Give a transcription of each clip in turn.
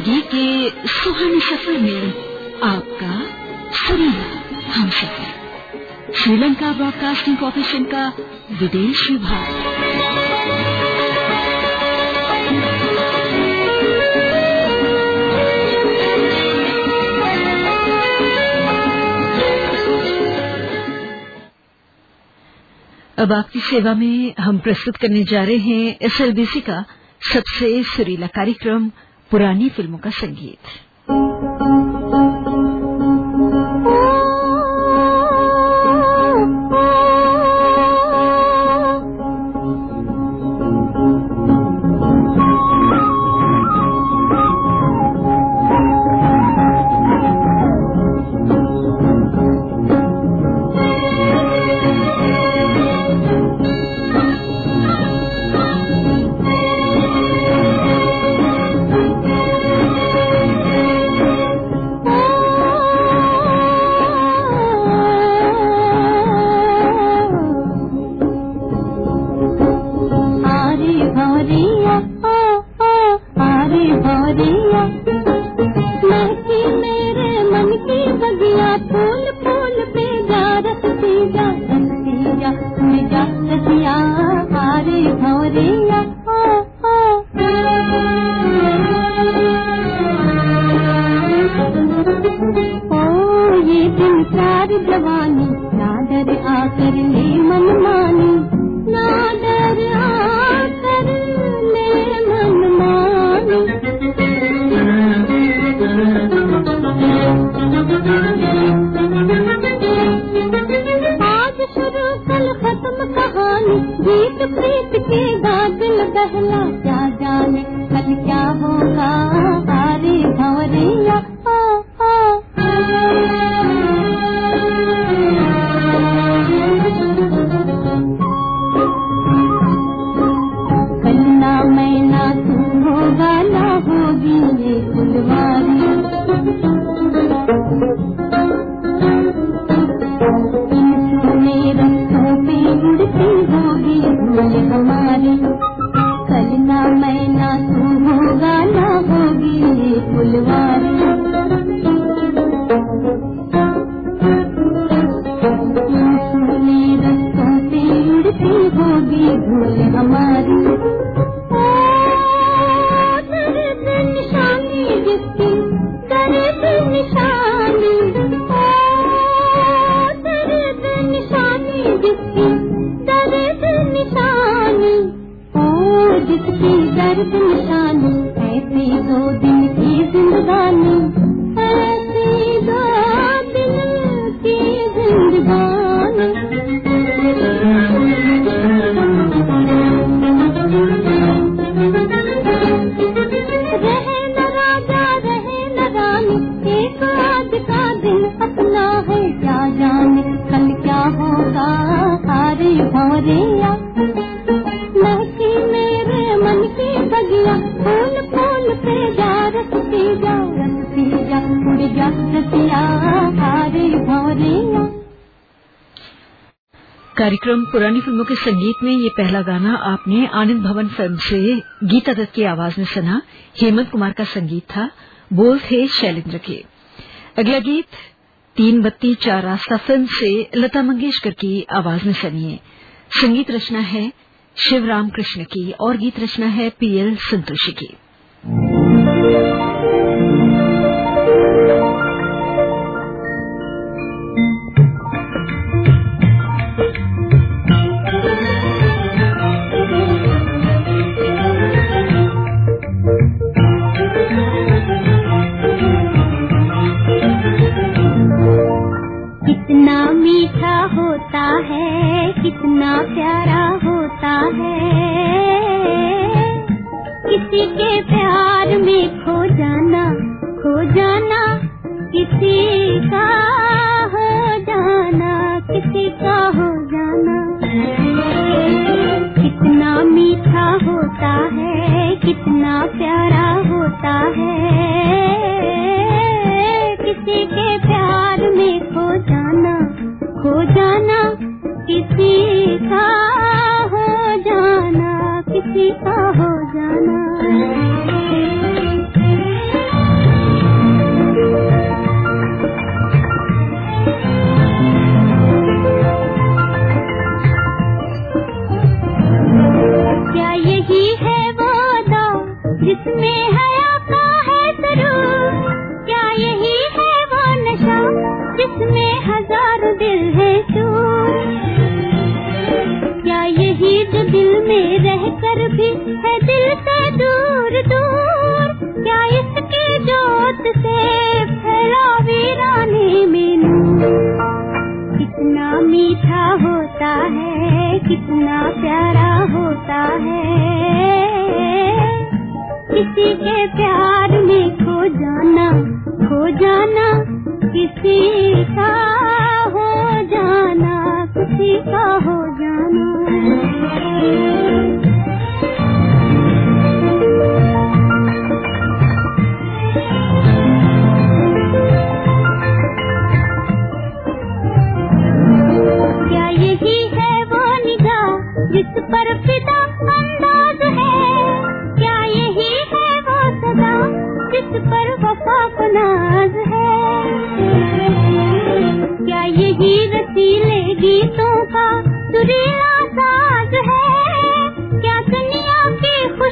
ज़िंदगी के सुहाने सफ़र में आपका हम सफ़र श्रीलंका ब्रॉडकास्टिंग कॉरपोरेशन का विदेश विभाग। अब आपकी सेवा में हम प्रस्तुत करने जा रहे हैं एसएलबीसी का सबसे सुरीला कार्यक्रम पुरानी फ़िल्मों का संगीत। पुरानी फ़िल्मों के संगीत में ये पहला गाना आपने आनंद भवन फ़िल्म से गीता दत्त की आवाज़ में सुना। हेमंत कुमार का संगीत था। बोल थे शैलेंद्र के। अगला गीत, तीन बत्ती चार रास्ता फ़िल्म से लता मंगेशकर की आवाज़ में सुनिए। संगीत रचना है शिवराम कृष्ण की और गीत रचना है पीएल संतोषी की। कितना प्यारा होता है। किसी के प्यार में खो जाना, खो किसी का हो जाना।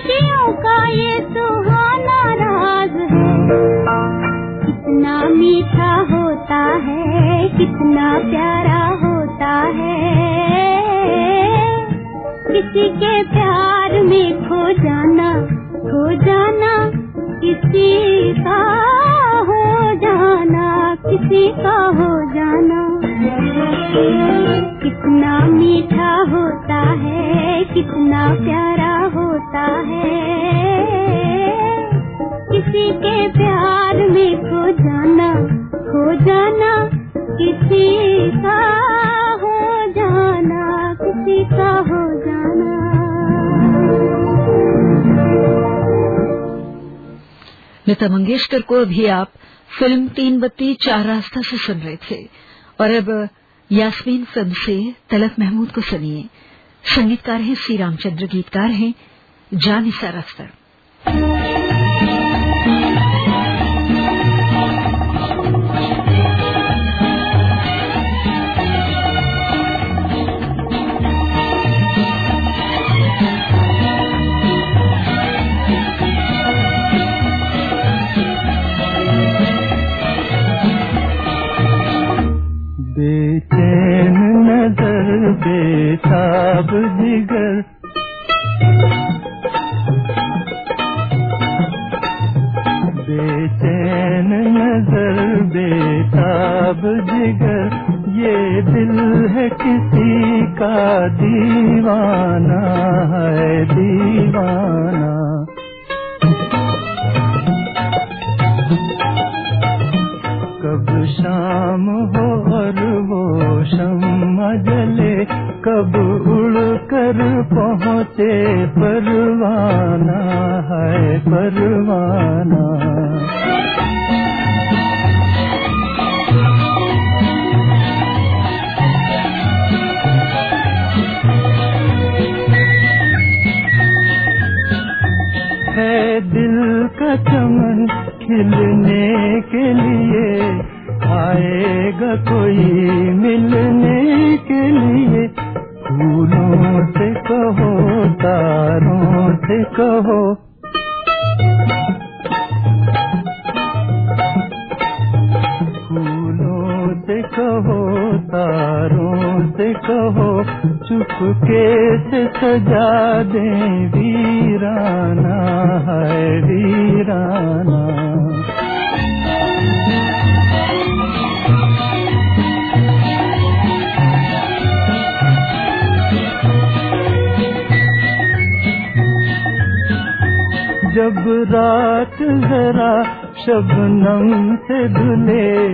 खुशियों का ये सुहाना राज है। कितना मीठा होता है, कितना प्यारा होता है। किसी के प्यार में खो जाना खो जाना, किसी का हो जाना, किसी का हो जाना। कितना मीठा होता है, कितना प्यारा लता मंगेशकर को अभी आप फ़िल्म तीन बत्ती चार रास्ता से सुन रहे थे। और अब यास्मीन फ़िल्म से तलत महमूद को सुनिए। संगीतकार हैं श्री रामचंद्र, गीतकार हैं जानिसा अख्तर बेचैन नजर बेताब जिगर बेताब जिगर, ये दिल है किसी का दीवाना, है दीवाना। कब शाम हो और वो शम्मा जले कब उड़ कर पहुँचे परवाना, है परवाना। चमन खिलने के लिए आएगा कोई मिलने के लिए। फूलों से कहो, तारों से कहो। फूलों से कहो, तारों से कहो। चुपके से सजा दे वीराना है वीराना। जब रात जरा शबनम से धुले,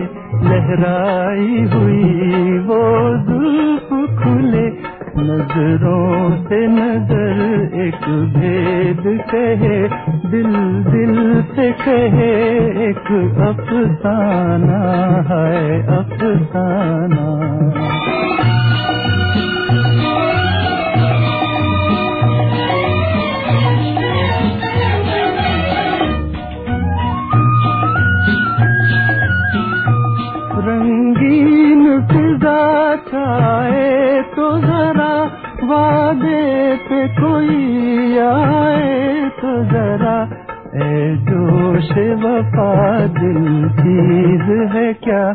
लहराई हुई वो धूप खुले नज़रों से नज़र एक भेद कहे, दिल दिल से कहे, एक अफसाना है, अफसाना। रंगीन फिजा वादे पे कोई आए तो जरा, ए जोश वफा दिल चीज़ है क्या?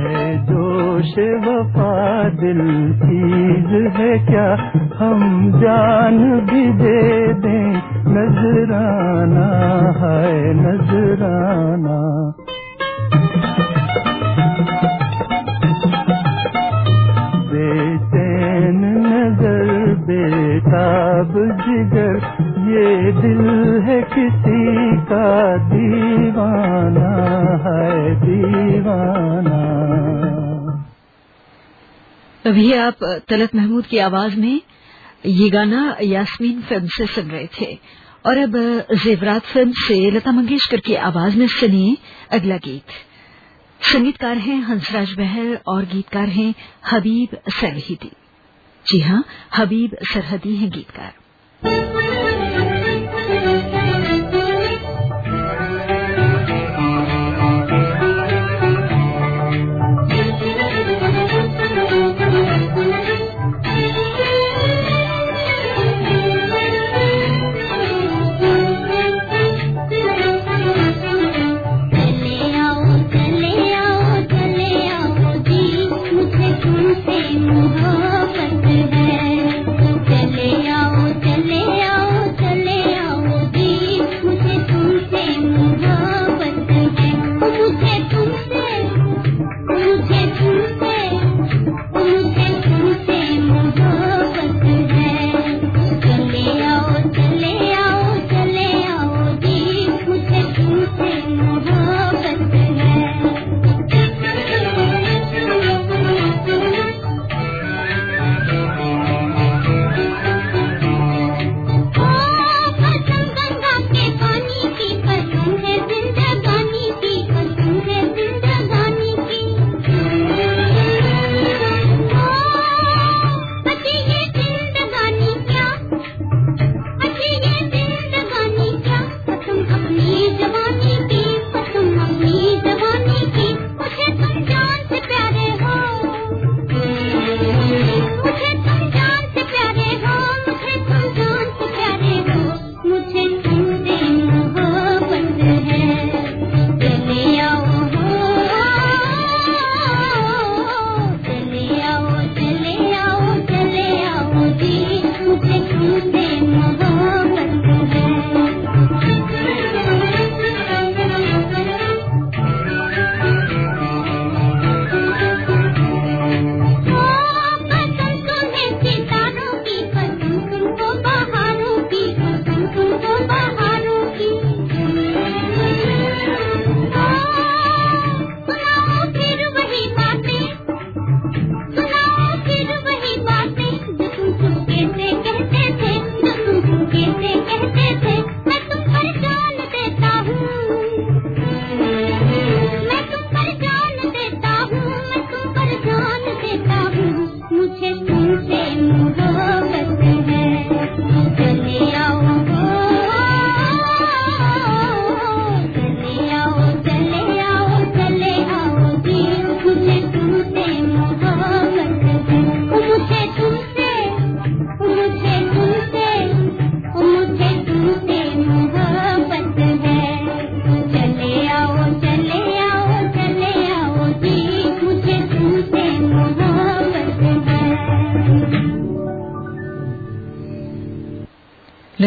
ए जोश वफा दिल चीज़ है क्या? हम जान भी दे दें, नजराना है, नजराना। बेताब जिगर, ये दिल है किसी का दीवाना है दीवाना। अभी आप तलत महमूद की आवाज़ में ये गाना यास्मीन फ़िल्म से सुन रहे थे। और अब जेवरात फ़िल्म से लता मंगेशकर की आवाज़ में सुनिए अगला गीत। संगीतकार हैं हंसराज बहल और गीतकार हैं हबीब सरहदी। जी हाँ हबीब सरहदी हैं गीतकार। Thank you.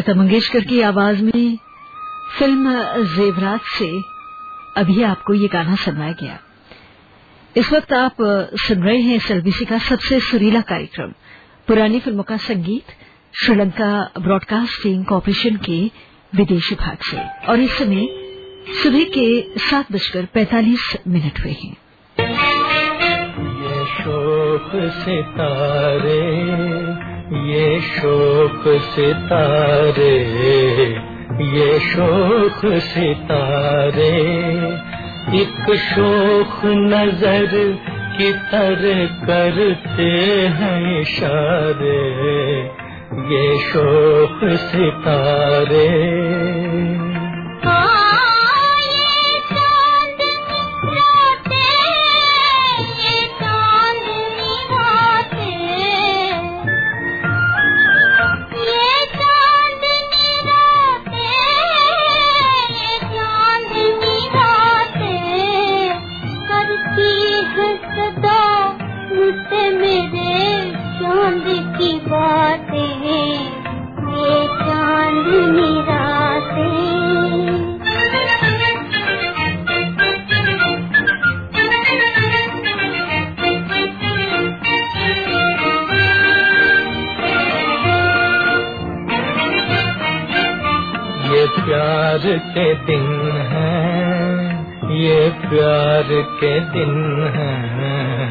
लता मंगेशकर की आवाज़ में फ़िल्म जेवरात से अभी आपको ये गाना सुनवाया गया। इस वक्त आप सुन रहे हैं एसएलबीसी का सबसे सुरीला कार्यक्रम, पुरानी फ़िल्मों का संगीत, श्रीलंका ब्रॉडकास्टिंग कॉरपोरेशन के विदेश विभाग से। और इस समय सुबह के सात बजकर पैंतालीस मिनट हुए हैं। शोक सितारे ये शोक सितारे, ये शोक सितारे। एक शोक नज़र की तरह करते हैं इशारे, ये शोक सितारे। प्यार के दिन हैं, ये प्यार के दिन हैं,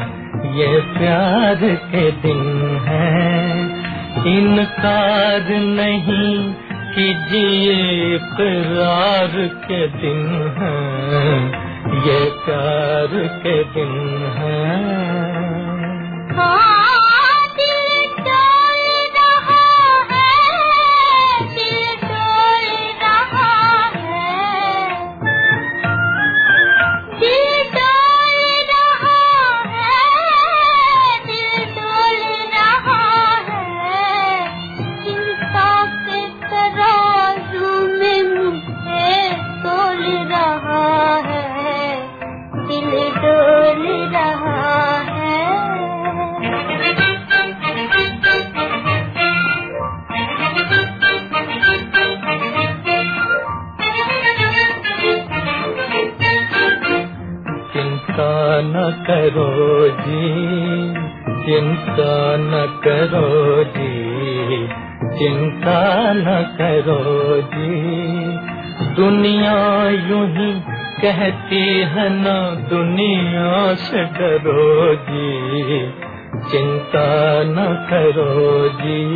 ये प्यार के दिन हैं। इनकार नहीं कीजिए प्यार के दिन हैं, ये प्यार के दिन हैं। चिंता न करो जी। दुनिया यू ही कहती है न, दुनिया से डरो जी। चिंता न करो जी।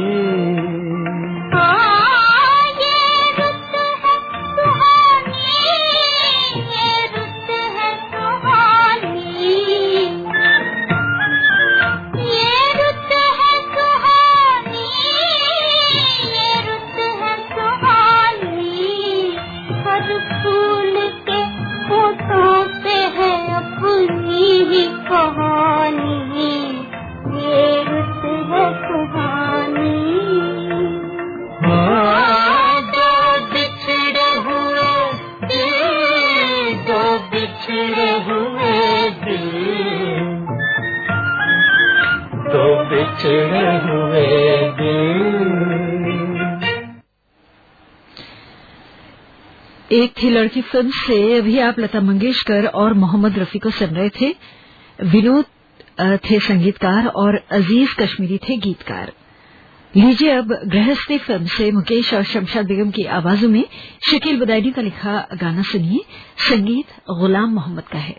एक की लड़की फ़िल्म से अभी आप लता मंगेशकर और मोहम्मद रफी को सुन रहे थे। विनोद थे संगीतकार और अज़ीज़ कश्मीरी थे गीतकार। लीजिए अब गृहस्थी फ़िल्म से मुकेश और शमशाद बेगम की आवाजों में शकील बदायनी का लिखा गाना सुनिए। संगीत गुलाम मोहम्मद का है।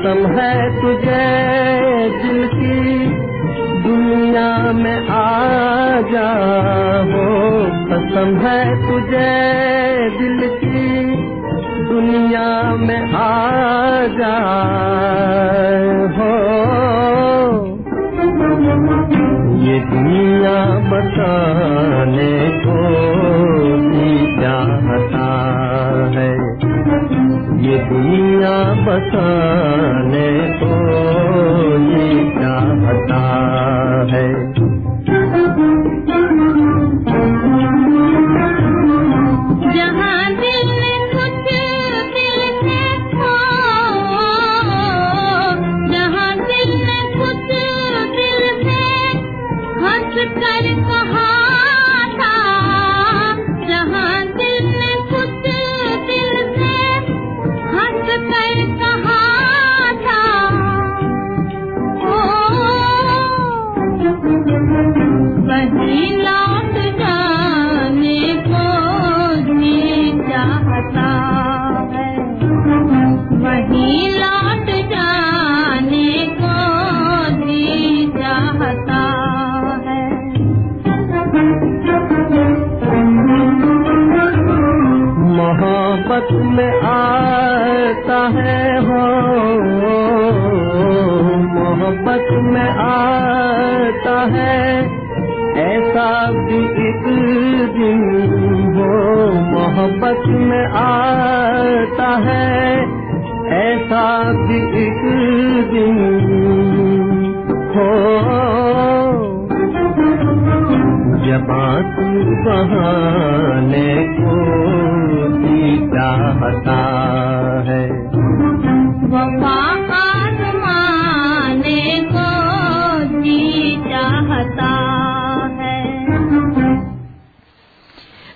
कसम है तुझे दिल की, दुनिया में आ जा हो। कसम है तुझे दिल की, दुनिया में आ जा हो। ये दुनिया बताने ये बताने को ये चाहता है।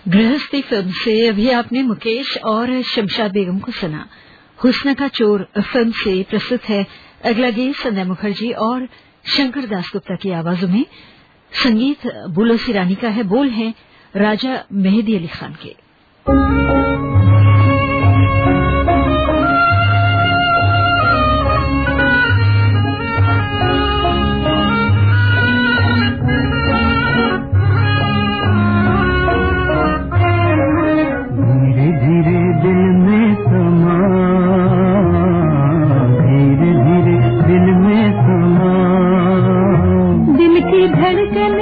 गृहस्थी फ़िल्म से अभी आपने मुकेश और शमशाद बेगम को सुना। हुस्न का चोर फ़िल्म से प्रस्तुत है। अगला गीत संध्या मुखर्जी और शंकर दास गुप्ता की आवाजों में संगीत बुलो सिरानी का है बोल हैं राजा मेहदी अली खान के। கணக்கன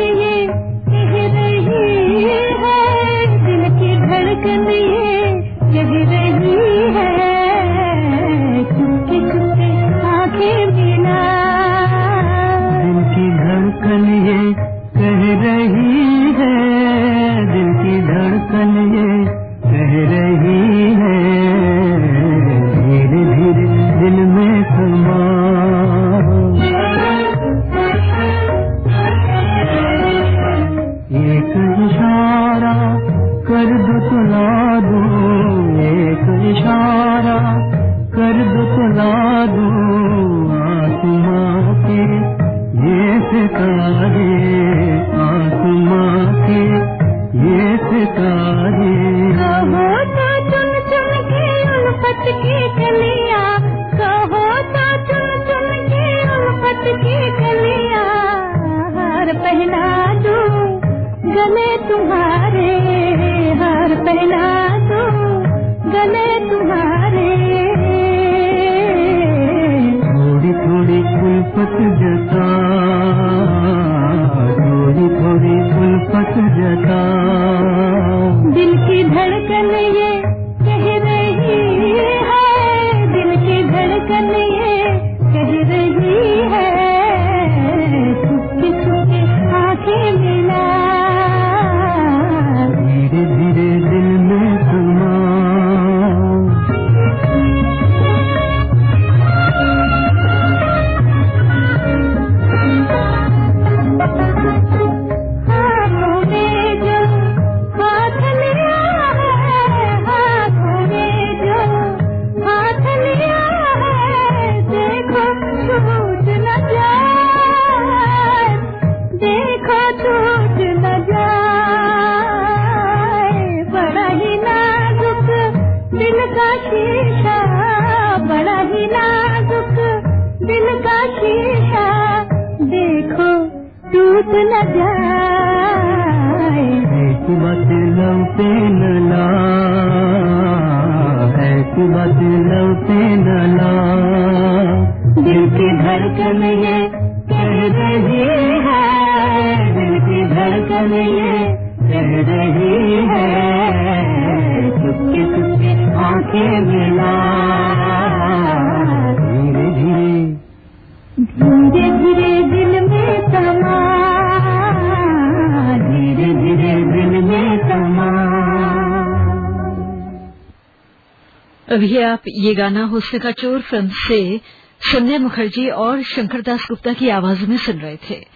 अभी आप ये गाना हुस्न का चोर फ़िल्म से संध्या मुखर्जी और शंकरदास गुप्ता की आवाज़ में सुन रहे थे।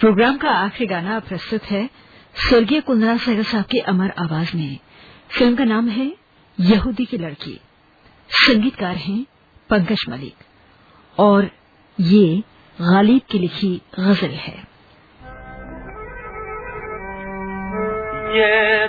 प्रोग्राम का आखिरी गाना प्रस्तुत है स्वर्गीय कुंदरा सहर साहब की अमर आवाज़ में। फ़िल्म का नाम है यहूदी की लड़की। संगीतकार हैं पंकज मलिक। और ये गालिब की लिखी गज़ल है। ये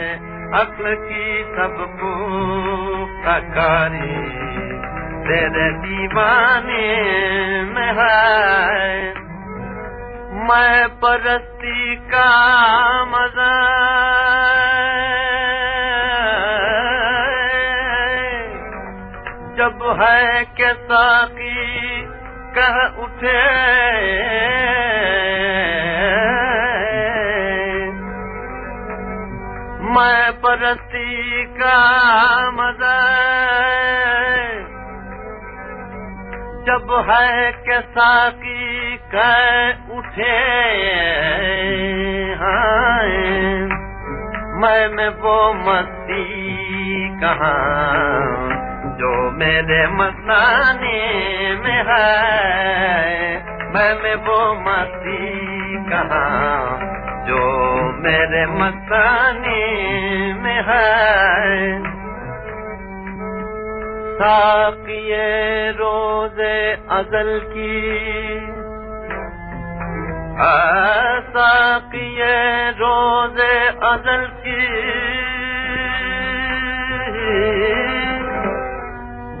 अक्ल की सब पुकारी तेरे दीवाने में है। मैं परस्ती का मज़ा। जब है के साकी कह उठे। मैं परस्ती का मज़ा जब है के साकी कह उठे हाँ। मैं में वो मस्ती कहा, जो मेरे मस्ताने में है। मैं में वो मस्ती कहाँ जो मेरे मस्ताने में है। साकिए रोज़े अजल की। साकिए रोज़े अजल की।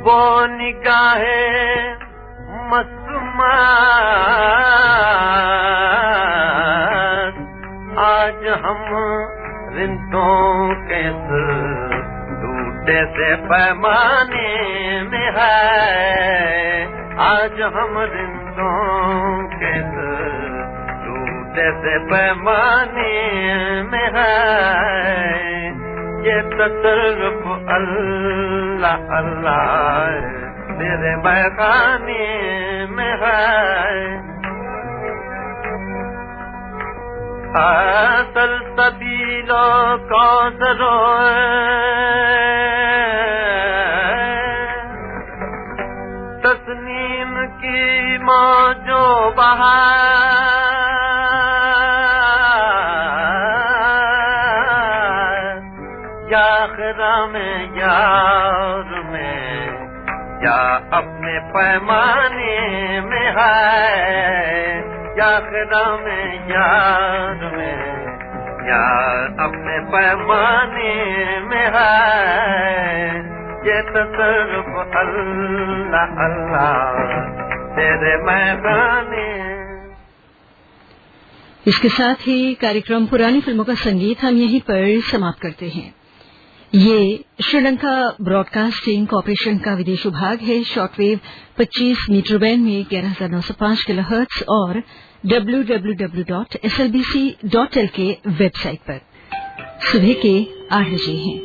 वो निगाहे मस्त आज हम रिंतों के टूटे से पैमाने में है। आज हम रिंतों के टूटे से पैमाने में है। ये तसरफ अल्लाह अल्लाह मेरे मैखाने में है। असल सबीलो कौसरो तस्नीम की मौजो बहार याखरा में यार में या अपने पैमाने में है में यार में या अपने पैमाने में है। ये अल्लाह अल्लाह तेरे मैदाने। इसके साथ ही कार्यक्रम पुरानी फ़िल्मों का संगीत हम यहीं पर समाप्त करते हैं। ये श्रीलंका ब्रॉडकास्टिंग कॉरपोरेशन का विदेश विभाग है, शॉर्टवेव 25 मीटर बैंड में ग्यारह हज़ार नौ सौ पाँच किलो हर्ट्स और के वेबसाइट पर। सुबह के आठ बजे हैं।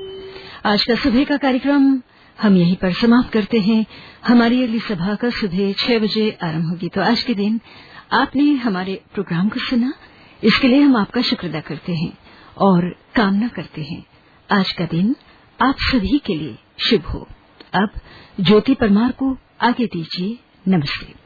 आज का सुबह का कार्यक्रम हम यहीं पर समाप्त करते हैं। हमारी अगली सभा का सुबह छह बजे आरंभ होगी। तो आज के दिन आपने हमारे प्रोग्राम को सुना, इसके लिए हम आपका शुक्र अदा करते हैं और कामना करते हैं। आज का दिन आप सभी के लिए शुभ हो। अब ज्योति परमार को आगे दीजिए। नमस्ते।